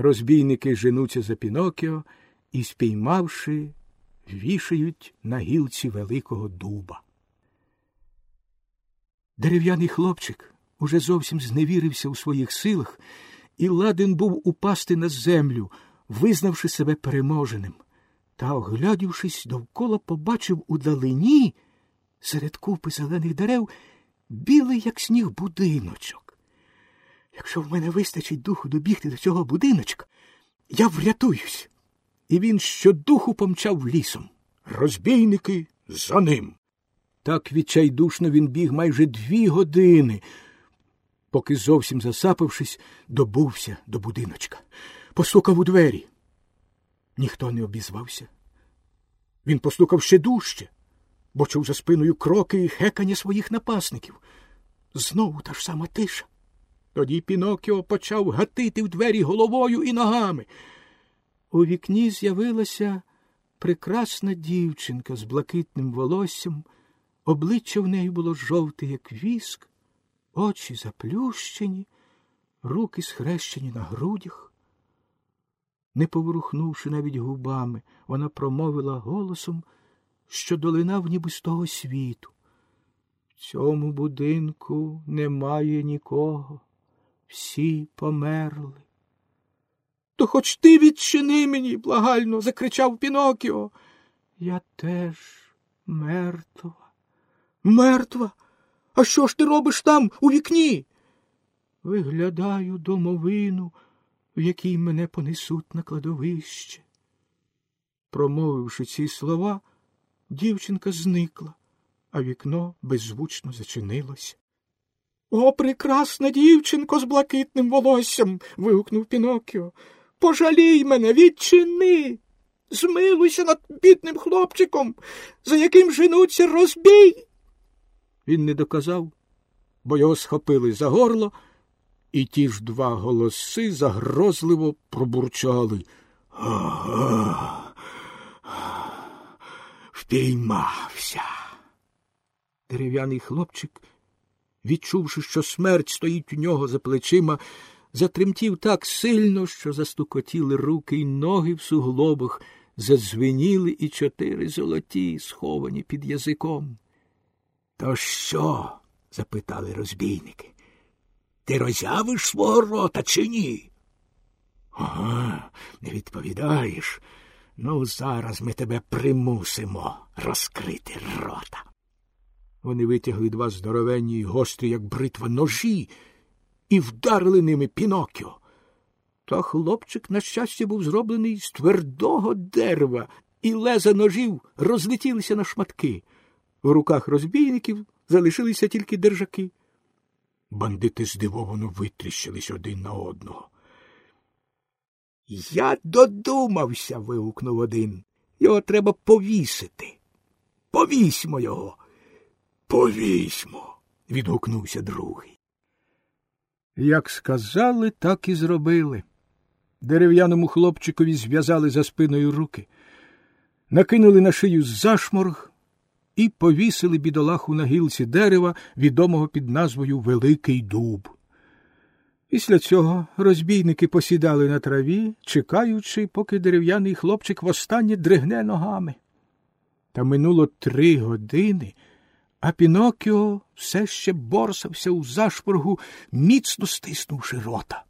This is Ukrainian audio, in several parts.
Розбійники женуться за Пінокіо і, спіймавши, вішають на гілці великого дуба. Дерев'яний хлопчик уже зовсім зневірився у своїх силах і ладен був упасти на землю, визнавши себе переможеним. Та, оглядівшись довкола, побачив удалині серед купи зелених дерев білий, як сніг, будиночок. Якщо в мене вистачить духу добігти до цього будиночка, я врятуюсь. І він щодуху помчав лісом. Розбійники за ним. Так відчайдушно він біг майже дві години, поки зовсім засапавшись, добувся до будиночка. Постукав у двері. Ніхто не обізвався. Він постукав ще дужче, бо чув за спиною кроки і хекання своїх напасників. Знову та ж сама тиша. Тоді Пінокіо почав гатити в двері головою і ногами. У вікні з'явилася прекрасна дівчинка з блакитним волоссям, обличчя в неї було жовте, як віск, очі заплющені, руки схрещені на грудях. Не поворухнувши навіть губами, вона промовила голосом, що долинав ніби з того світу. В цьому будинку немає нікого, всі померли. То хоч ти відчини мені, благально, закричав Пінокіо. Я теж мертва. Мертва? А що ж ти робиш там у вікні? Виглядаю домовину, в якій мене понесуть на кладовище. Промовивши ці слова, дівчинка зникла, а вікно беззвучно зачинилося. О, прекрасна дівчинко з блакитним волоссям. вигукнув Пінокіо. Пожалій мене, відчини. Змилуйся над бідним хлопчиком, за яким женуться розбій. Він не доказав, бо його схопили за горло, і ті ж два голоси загрозливо пробурчали. Ага, впіймався. Дерев'яний хлопчик, відчувши, що смерть стоїть у нього за плечима, затремтів так сильно, що застукотіли руки й ноги в суглобах, задзвеніли і чотири золоті, сховані під язиком. То що? запитали розбійники. Ти розявиш свого рота чи ні? Ага, не відповідаєш. Ну, зараз ми тебе примусимо розкрити рота. Вони витягли два здоровенні й гострі, як бритва, ножі і вдарили ними Пінокіо. Та хлопчик, на щастя, був зроблений з твердого дерева, і леза ножів розлетілися на шматки. В руках розбійників залишилися тільки держаки. Бандити здивовано витріщились один на одного. Я додумався. вигукнув один. Його треба повісити. Повісьмо його. Повісьмо. відгукнувся другий. Як сказали, так і зробили. Дерев'яному хлопчикові зв'язали за спиною руки, накинули на шию зашморг і повісили бідолаху на гілці дерева, відомого під назвою Великий Дуб. Після цього розбійники посідали на траві, чекаючи, поки дерев'яний хлопчик востаннє дригне ногами. Та минуло три години, а Пінокіо все ще борсався у зашпоргу, міцно стиснувши рота.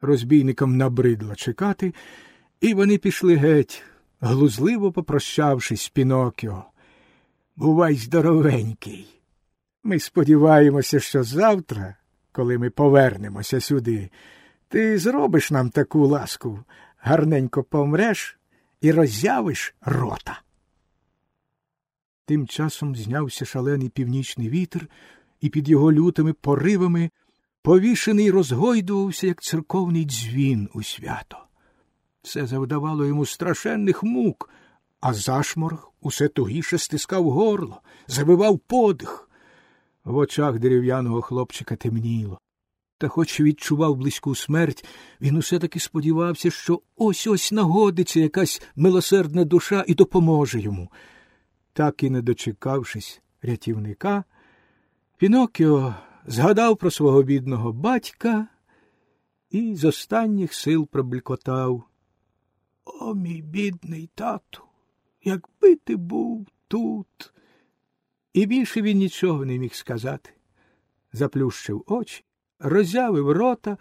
Розбійникам набридло чекати, і вони пішли геть, глузливо попрощавшись з Пінокіо. Бувай здоровенький. Ми сподіваємося, що завтра, коли ми повернемося сюди, ти зробиш нам таку ласку, гарненько помреш і роззявиш рота. Тим часом знявся шалений північний вітер, і під його лютими поривами повішений розгойдувався, як церковний дзвін у свято. Це завдавало йому страшенних мук, а зашморг усе тугіше стискав горло, забивав подих. В очах дерев'яного хлопчика темніло. Та, хоч відчував близьку смерть, він усе таки сподівався, що ось ось нагодиться якась милосердна душа і допоможе йому. Так і не дочекавшись рятівника, Пінокіо згадав про свого бідного батька і з останніх сил проблікотав. О, мій бідний тату, якби ти був тут. І більше він нічого не міг сказати. Заплющив очі, роззявив рота,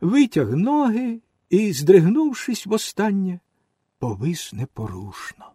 витяг ноги і, здригнувшись востаннє, повис непорушно.